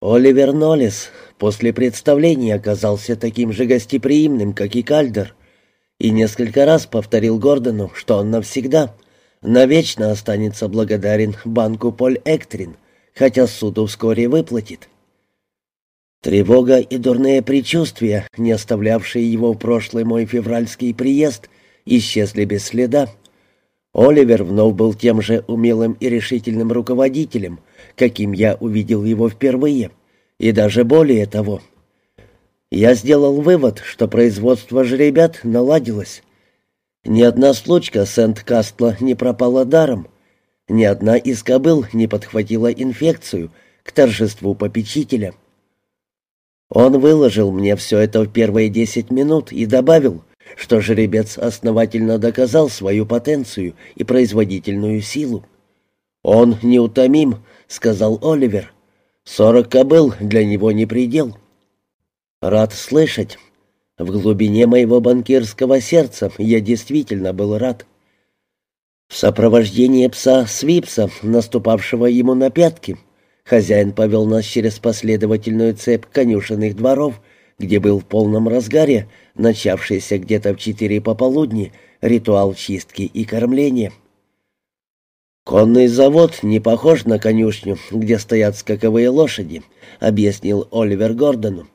Оливер Ноллес после представления оказался таким же гостеприимным, как и Кальдер, и несколько раз повторил Гордону, что он навсегда, навечно останется благодарен банку Поль Эктрин, хотя суду вскоре выплатит. Тревога и дурные предчувствия, не оставлявшие его в прошлый мой февральский приезд, исчезли без следа. Оливер вновь был тем же умелым и решительным руководителем, каким я увидел его впервые, и даже более того. Я сделал вывод, что производство жеребят наладилось. Ни одна случка Сент-Кастла не пропала даром, ни одна из кобыл не подхватила инфекцию к торжеству попечителя. Он выложил мне все это в первые десять минут и добавил, что жеребец основательно доказал свою потенцию и производительную силу. «Он неутомим», — сказал Оливер. «Сорок кобыл для него не предел». «Рад слышать. В глубине моего банкирского сердца я действительно был рад». В сопровождении пса Свипса, наступавшего ему на пятки, хозяин повел нас через последовательную цепь конюшенных дворов, где был в полном разгаре, начавшийся где-то в четыре пополудни, ритуал чистки и кормления. «Конный завод не похож на конюшню, где стоят скаковые лошади», — объяснил Оливер Гордону.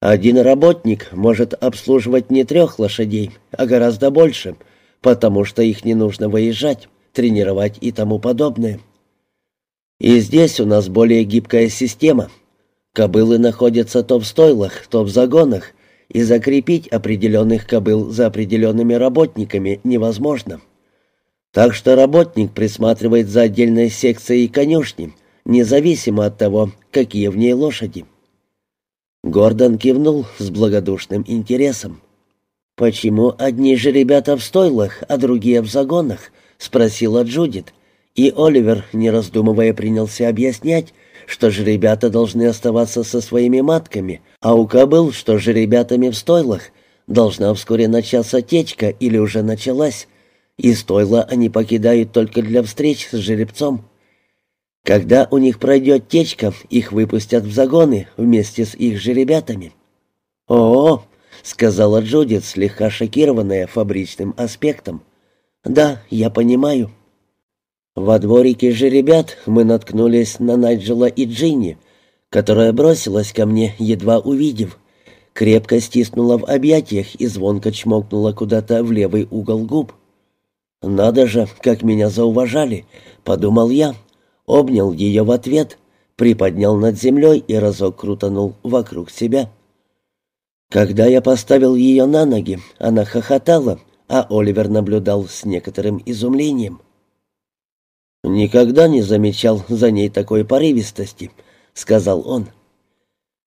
«Один работник может обслуживать не трех лошадей, а гораздо больше, потому что их не нужно выезжать, тренировать и тому подобное. И здесь у нас более гибкая система — Кобылы находятся то в стойлах, то в загонах, и закрепить определенных кобыл за определенными работниками невозможно. Так что работник присматривает за отдельной секцией конюшни, независимо от того, какие в ней лошади. Гордон кивнул с благодушным интересом. «Почему одни же ребята в стойлах, а другие в загонах?» — спросила Джудит. И Оливер, не раздумывая, принялся объяснять, что же ребята должны оставаться со своими матками, а у кобыл, что же ребятами в стойлах, должна вскоре начаться течка или уже началась, и стойла они покидают только для встреч с жеребцом. Когда у них пройдет течка, их выпустят в загоны вместе с их же ребятами. «О-о!» — сказала Джудит, слегка шокированная фабричным аспектом. «Да, я понимаю». Во дворике же ребят мы наткнулись на Найджела и Джинни, которая бросилась ко мне, едва увидев. Крепко стиснула в объятиях и звонко чмокнула куда-то в левый угол губ. «Надо же, как меня зауважали!» — подумал я. Обнял ее в ответ, приподнял над землей и разок крутанул вокруг себя. Когда я поставил ее на ноги, она хохотала, а Оливер наблюдал с некоторым изумлением. «Никогда не замечал за ней такой порывистости», — сказал он.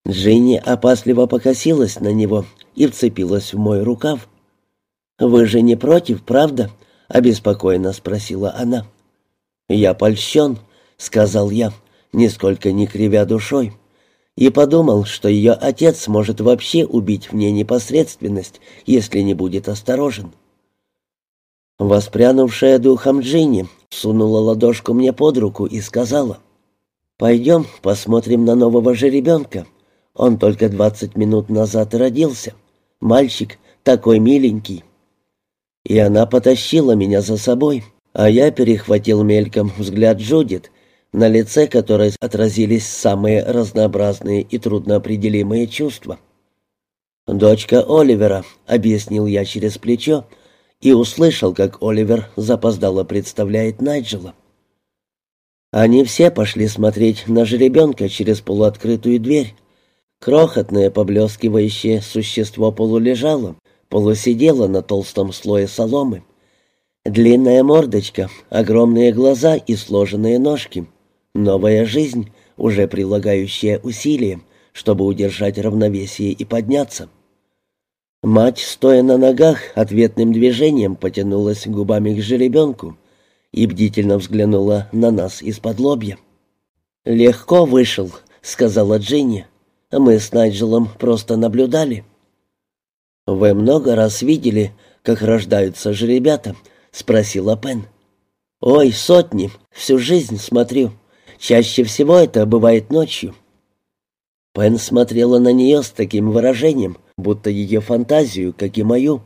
Джинни опасливо покосилась на него и вцепилась в мой рукав. «Вы же не против, правда?» — обеспокоенно спросила она. «Я польщен», — сказал я, нисколько не кривя душой, и подумал, что ее отец может вообще убить в ней непосредственность, если не будет осторожен. Воспрянувшая духом Джинни сунула ладошку мне под руку и сказала, «Пойдем посмотрим на нового жеребенка. Он только двадцать минут назад родился. Мальчик такой миленький». И она потащила меня за собой, а я перехватил мельком взгляд Джудит, на лице которой отразились самые разнообразные и трудноопределимые чувства. «Дочка Оливера», — объяснил я через плечо, — и услышал, как Оливер запоздало представляет Найджела. Они все пошли смотреть на жеребенка через полуоткрытую дверь. Крохотное поблескивающее существо полулежало, полусидело на толстом слое соломы. Длинная мордочка, огромные глаза и сложенные ножки. Новая жизнь, уже прилагающая усилия, чтобы удержать равновесие и подняться. Мать, стоя на ногах, ответным движением потянулась губами к жеребенку и бдительно взглянула на нас из-под лобья. «Легко вышел», — сказала Джинни. «Мы с Найджелом просто наблюдали». «Вы много раз видели, как рождаются жеребята?» — спросила Пен. «Ой, сотни, всю жизнь смотрю. Чаще всего это бывает ночью». Пен смотрела на нее с таким выражением, будто ее фантазию, как и мою,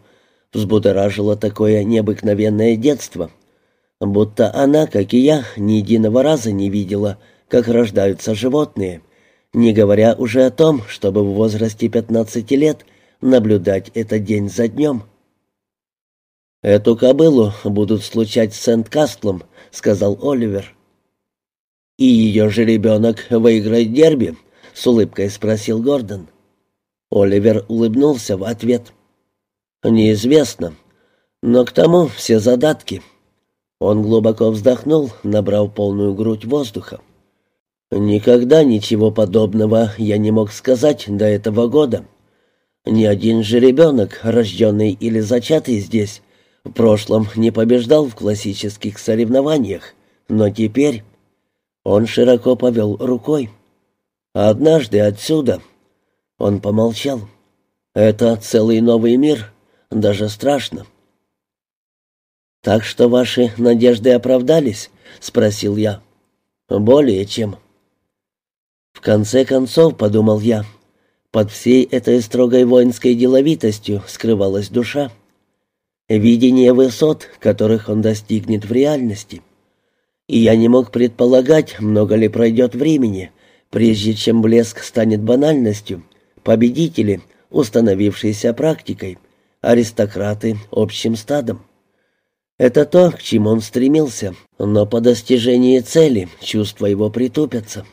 взбудоражило такое необыкновенное детство, будто она, как и я, ни единого раза не видела, как рождаются животные, не говоря уже о том, чтобы в возрасте 15 лет наблюдать этот день за днем. «Эту кобылу будут случать с Сент-Кастлом», — сказал Оливер. «И ее же ребенок выиграет дерби?» — с улыбкой спросил Гордон. Оливер улыбнулся в ответ. «Неизвестно, но к тому все задатки». Он глубоко вздохнул, набрав полную грудь воздуха. «Никогда ничего подобного я не мог сказать до этого года. Ни один же ребенок, рожденный или зачатый здесь, в прошлом не побеждал в классических соревнованиях, но теперь...» Он широко повел рукой. «Однажды отсюда...» Он помолчал. «Это целый новый мир, даже страшно». «Так что ваши надежды оправдались?» — спросил я. «Более чем». В конце концов, подумал я, под всей этой строгой воинской деловитостью скрывалась душа. Видение высот, которых он достигнет в реальности. И я не мог предполагать, много ли пройдет времени, прежде чем блеск станет банальностью, победители, установившиеся практикой, аристократы общим стадом. Это то, к чему он стремился, но по достижении цели чувства его притупятся.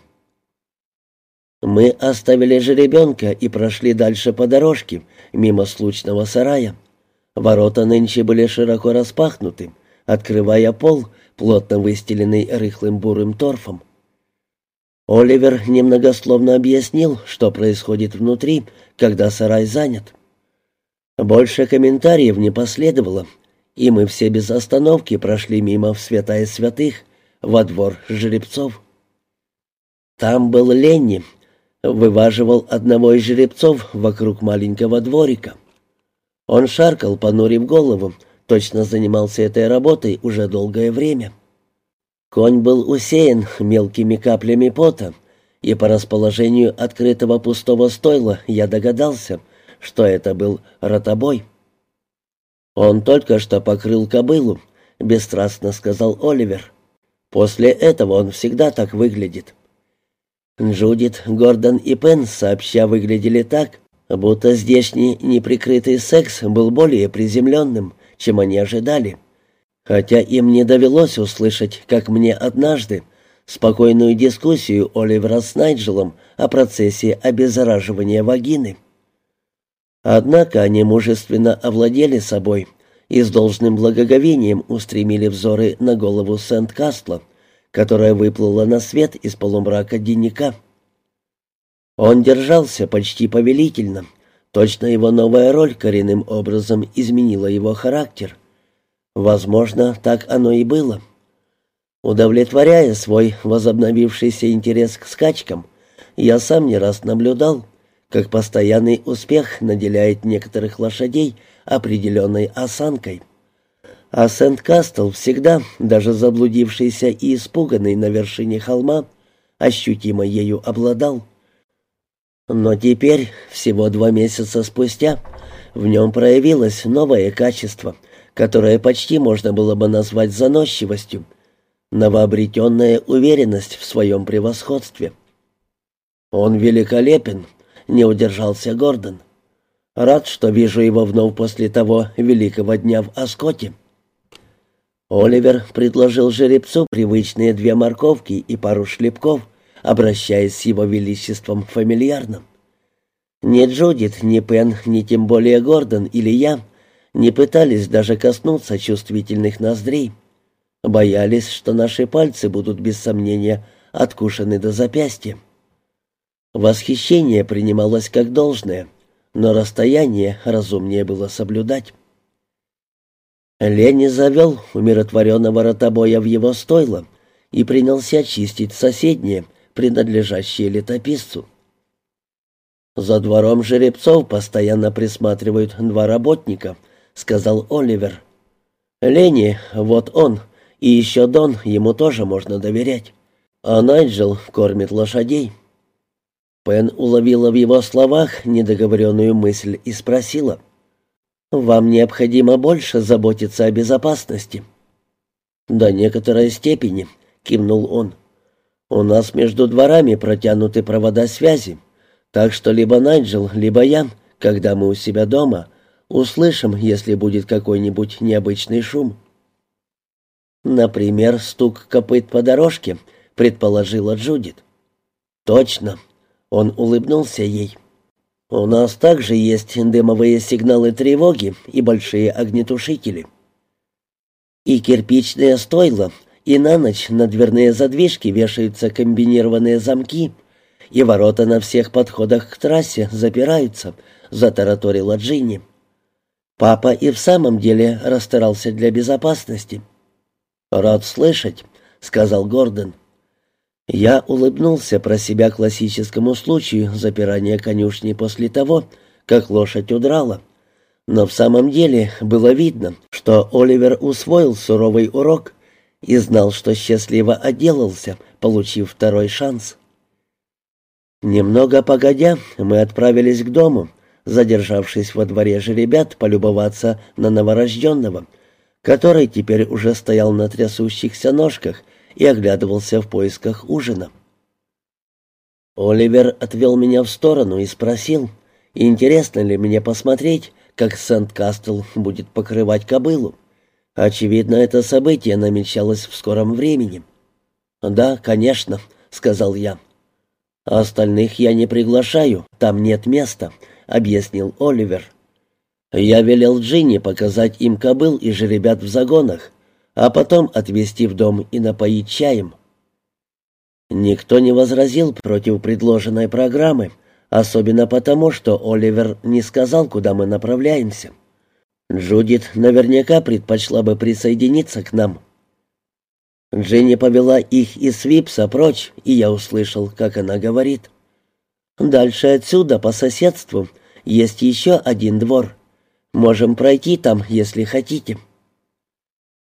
Мы оставили жеребенка и прошли дальше по дорожке, мимо случного сарая. Ворота нынче были широко распахнуты, открывая пол, плотно выстеленный рыхлым бурым торфом. Оливер немногословно объяснил, что происходит внутри, когда сарай занят. Больше комментариев не последовало, и мы все без остановки прошли мимо в святая святых, во двор жеребцов. Там был Ленни, вываживал одного из жеребцов вокруг маленького дворика. Он шаркал, понурив голову, точно занимался этой работой уже долгое время. Конь был усеян мелкими каплями пота, и по расположению открытого пустого стойла я догадался, что это был ротобой. «Он только что покрыл кобылу», — бесстрастно сказал Оливер. «После этого он всегда так выглядит». Джудит, Гордон и Пен сообща выглядели так, будто здешний неприкрытый секс был более приземленным, чем они ожидали хотя им не довелось услышать, как мне однажды, спокойную дискуссию Оливера с Найджелом о процессе обеззараживания вагины. Однако они мужественно овладели собой и с должным благоговением устремили взоры на голову Сент-Кастла, которая выплыла на свет из полумрака денника. Он держался почти повелительно, точно его новая роль коренным образом изменила его характер — Возможно, так оно и было. Удовлетворяя свой возобновившийся интерес к скачкам, я сам не раз наблюдал, как постоянный успех наделяет некоторых лошадей определенной осанкой. А Сент-Кастл всегда, даже заблудившийся и испуганный на вершине холма, ощутимо ею обладал. Но теперь, всего два месяца спустя, в нем проявилось новое качество, которое почти можно было бы назвать заносчивостью, новообретенная уверенность в своем превосходстве. «Он великолепен», — не удержался Гордон. «Рад, что вижу его вновь после того великого дня в Оскоте». Оливер предложил жеребцу привычные две морковки и пару шлепков, обращаясь с его величеством фамильярно. Ни Джудит, ни Пен, ни тем более Гордон или я — не пытались даже коснуться чувствительных ноздрей. Боялись, что наши пальцы будут без сомнения откушены до запястья. Восхищение принималось как должное, но расстояние разумнее было соблюдать. Лени завел умиротворенного ротобоя в его стойло и принялся чистить соседнее, принадлежащее летописцу. За двором жеребцов постоянно присматривают два работника, сказал Оливер. «Ленни, вот он, и еще Дон, ему тоже можно доверять. А Найджел кормит лошадей». Пен уловила в его словах недоговоренную мысль и спросила. «Вам необходимо больше заботиться о безопасности?» «До некоторой степени», — кивнул он. «У нас между дворами протянуты провода связи, так что либо Найджел, либо я, когда мы у себя дома, услышим, если будет какой-нибудь необычный шум». «Например, стук копыт по дорожке», — предположила Джудит. «Точно», — он улыбнулся ей. «У нас также есть дымовые сигналы тревоги и большие огнетушители» и кирпичные стойла, и на ночь на дверные задвижки вешаются комбинированные замки, и ворота на всех подходах к трассе запираются», — затараторила Джинни. «Папа и в самом деле расстарался для безопасности». «Рад слышать», — сказал Гордон. Я улыбнулся про себя классическому случаю запирания конюшни после того, как лошадь удрала. Но в самом деле было видно, что Оливер усвоил суровый урок и знал, что счастливо отделался, получив второй шанс. Немного погодя, мы отправились к дому, задержавшись во дворе же ребят полюбоваться на новорожденного, который теперь уже стоял на трясущихся ножках и оглядывался в поисках ужина. Оливер отвел меня в сторону и спросил, интересно ли мне посмотреть, как Сент-Кастл будет покрывать кобылу. Очевидно, это событие намечалось в скором времени. «Да, конечно», — сказал я. «Остальных я не приглашаю, там нет места», — объяснил Оливер. «Я велел Джинни показать им кобыл и жеребят в загонах, а потом отвезти в дом и напоить чаем». Никто не возразил против предложенной программы, — Особенно потому, что Оливер не сказал, куда мы направляемся. Джудит наверняка предпочла бы присоединиться к нам. Дженни повела их из Свипса прочь, и я услышал, как она говорит. «Дальше отсюда, по соседству, есть еще один двор. Можем пройти там, если хотите».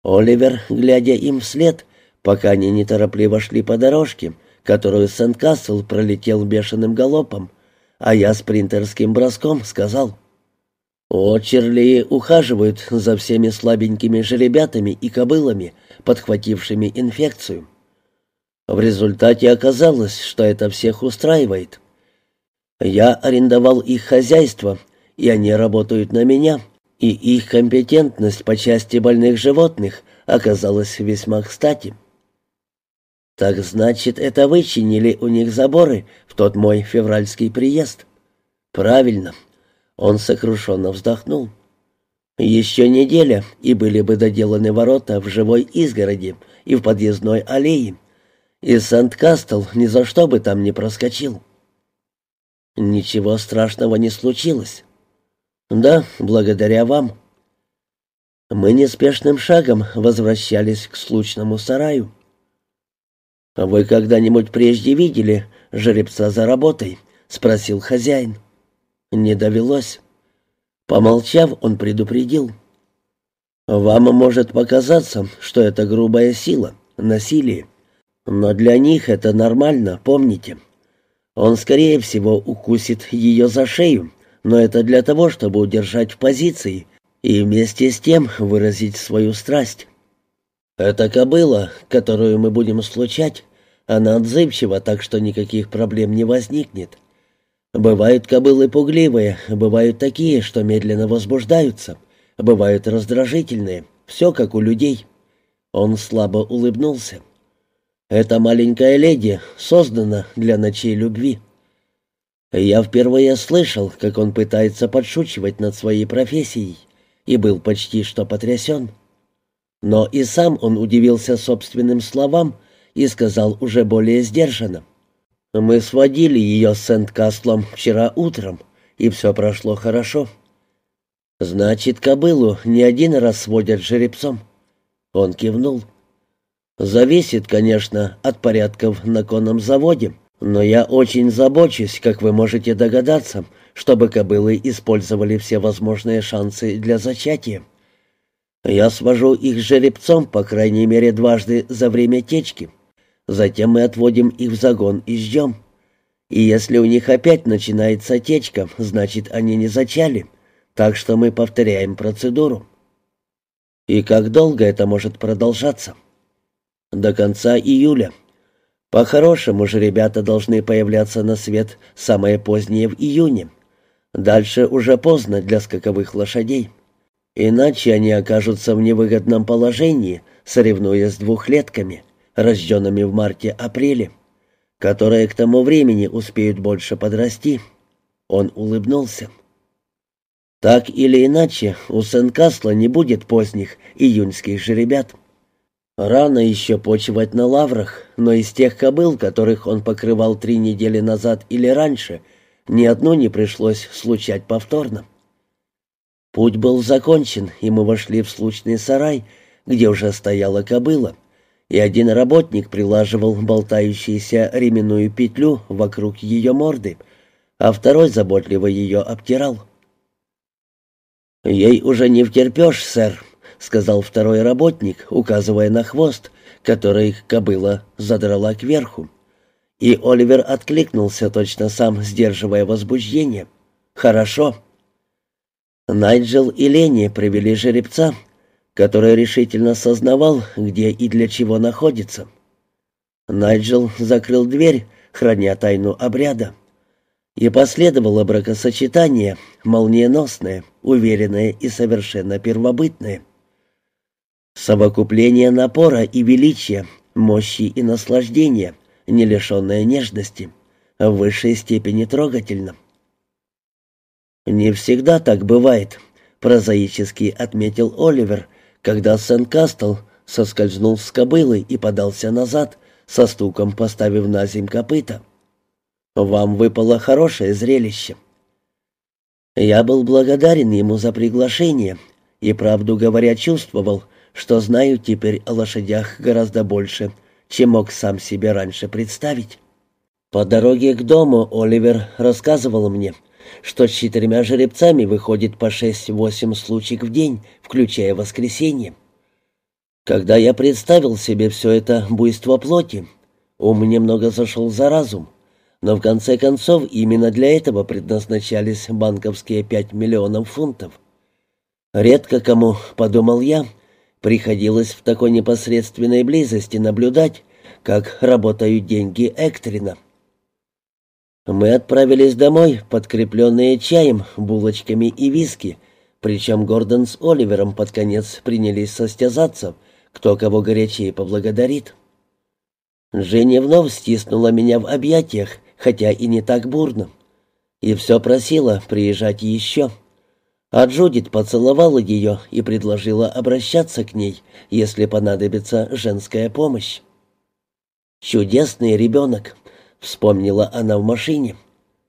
Оливер, глядя им вслед, пока они неторопливо шли по дорожке, которую Сент-Кассел пролетел бешеным галопом, а я спринтерским броском сказал. Очерли ухаживают за всеми слабенькими жеребятами и кобылами, подхватившими инфекцию. В результате оказалось, что это всех устраивает. Я арендовал их хозяйство, и они работают на меня, и их компетентность по части больных животных оказалась весьма кстати. «Так значит, это вы чинили у них заборы в тот мой февральский приезд?» «Правильно». Он сокрушенно вздохнул. «Еще неделя, и были бы доделаны ворота в живой изгороди и в подъездной аллее, и Сент-Кастл ни за что бы там не проскочил». «Ничего страшного не случилось». «Да, благодаря вам». Мы неспешным шагом возвращались к случному сараю. «Вы когда-нибудь прежде видели жеребца за работой?» — спросил хозяин. «Не довелось». Помолчав, он предупредил. «Вам может показаться, что это грубая сила, насилие. Но для них это нормально, помните. Он, скорее всего, укусит ее за шею, но это для того, чтобы удержать в позиции и вместе с тем выразить свою страсть. «Это кобыла, которую мы будем случать. Она отзывчива, так что никаких проблем не возникнет. Бывают кобылы пугливые, бывают такие, что медленно возбуждаются, бывают раздражительные, все как у людей». Он слабо улыбнулся. «Эта маленькая леди создана для ночей любви». Я впервые слышал, как он пытается подшучивать над своей профессией, и был почти что потрясен. Но и сам он удивился собственным словам и сказал уже более сдержанно. «Мы сводили ее с Сент-Кастлом вчера утром, и все прошло хорошо». «Значит, кобылу не один раз сводят жеребцом?» Он кивнул. «Зависит, конечно, от порядков на конном заводе, но я очень забочусь, как вы можете догадаться, чтобы кобылы использовали все возможные шансы для зачатия». Я свожу их жеребцом, по крайней мере, дважды за время течки. Затем мы отводим их в загон и ждем. И если у них опять начинается течка, значит, они не зачали. Так что мы повторяем процедуру. И как долго это может продолжаться? До конца июля. По-хорошему же ребята должны появляться на свет самое позднее в июне. Дальше уже поздно для скаковых лошадей. Иначе они окажутся в невыгодном положении, соревнуясь с двухлетками, рожденными в марте-апреле, которые к тому времени успеют больше подрасти. Он улыбнулся. Так или иначе, у Сен-Касла не будет поздних июньских жеребят. Рано еще почивать на лаврах, но из тех кобыл, которых он покрывал три недели назад или раньше, ни одну не пришлось случать повторно. Путь был закончен, и мы вошли в случный сарай, где уже стояла кобыла, и один работник прилаживал болтающуюся ременную петлю вокруг ее морды, а второй заботливо ее обтирал. «Ей уже не втерпешь, сэр», — сказал второй работник, указывая на хвост, который кобыла задрала кверху. И Оливер откликнулся, точно сам сдерживая возбуждение. «Хорошо». Найджел и Лени привели жеребца, который решительно сознавал, где и для чего находится. Найджел закрыл дверь, храня тайну обряда. И последовало бракосочетание, молниеносное, уверенное и совершенно первобытное. Совокупление напора и величия, мощи и наслаждения, не лишенное нежности, в высшей степени трогательно. «Не всегда так бывает», — прозаически отметил Оливер, когда Сен-Кастл соскользнул с кобылы и подался назад, со стуком поставив на земь копыта. Вам выпало хорошее зрелище». Я был благодарен ему за приглашение и, правду говоря, чувствовал, что знаю теперь о лошадях гораздо больше, чем мог сам себе раньше представить. По дороге к дому Оливер рассказывал мне, что с четырьмя жеребцами выходит по шесть-восемь случаев в день, включая воскресенье. Когда я представил себе все это буйство плоти, ум немного зашел за разум, но в конце концов именно для этого предназначались банковские пять миллионов фунтов. Редко кому, подумал я, приходилось в такой непосредственной близости наблюдать, как работают деньги Эктрина. Мы отправились домой, подкрепленные чаем, булочками и виски, причем Гордон с Оливером под конец принялись состязаться, кто кого горячее поблагодарит. Женя вновь стиснула меня в объятиях, хотя и не так бурно. И все просила приезжать еще. А Джудит поцеловала ее и предложила обращаться к ней, если понадобится женская помощь. «Чудесный ребенок», — вспомнила она в машине.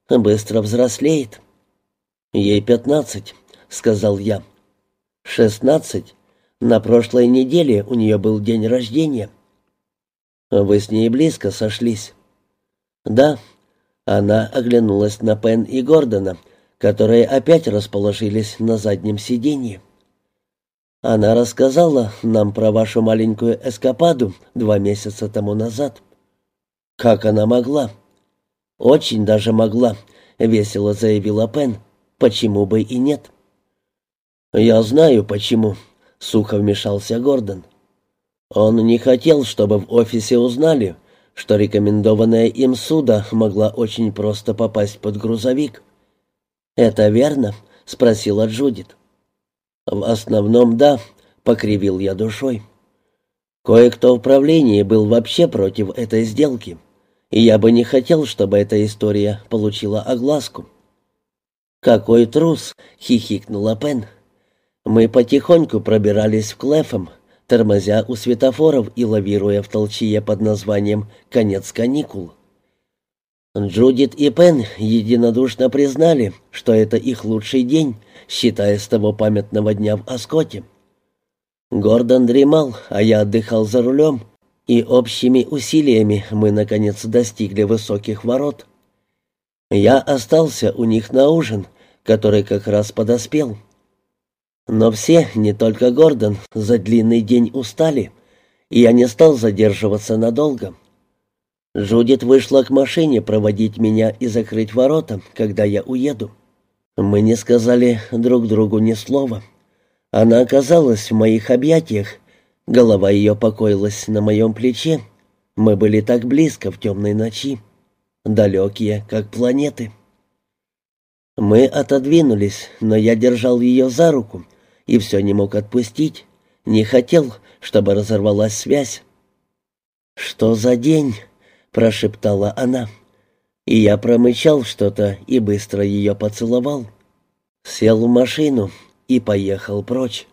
«Быстро взрослеет». «Ей пятнадцать», — сказал я. «Шестнадцать. На прошлой неделе у нее был день рождения». «Вы с ней близко сошлись?» «Да», она оглянулась на Пен и Гордона, которые опять расположились на заднем сиденье. Она рассказала нам про вашу маленькую эскападу два месяца тому назад. Как она могла? Очень даже могла, весело заявила Пен. Почему бы и нет? Я знаю почему, сухо вмешался Гордон. Он не хотел, чтобы в офисе узнали, что рекомендованная им суда могла очень просто попасть под грузовик. «Это верно?» — спросила Джудит. «В основном да», — покривил я душой. Кое-кто в правлении был вообще против этой сделки, и я бы не хотел, чтобы эта история получила огласку. «Какой трус!» — хихикнула Пен. Мы потихоньку пробирались в Клэфом, тормозя у светофоров и лавируя в толчье под названием «Конец каникул». Джудит и Пен единодушно признали, что это их лучший день, считая с того памятного дня в Оскоте. Гордон дремал, а я отдыхал за рулем, и общими усилиями мы, наконец, достигли высоких ворот. Я остался у них на ужин, который как раз подоспел. Но все, не только Гордон, за длинный день устали, и я не стал задерживаться надолго. Жудит вышла к машине проводить меня и закрыть ворота, когда я уеду. Мы не сказали друг другу ни слова. Она оказалась в моих объятиях, голова ее покоилась на моем плече. Мы были так близко в темной ночи, далекие, как планеты. Мы отодвинулись, но я держал ее за руку и все не мог отпустить, не хотел, чтобы разорвалась связь. «Что за день?» — прошептала она. И я промычал что-то и быстро ее поцеловал. Сел в машину и поехал прочь.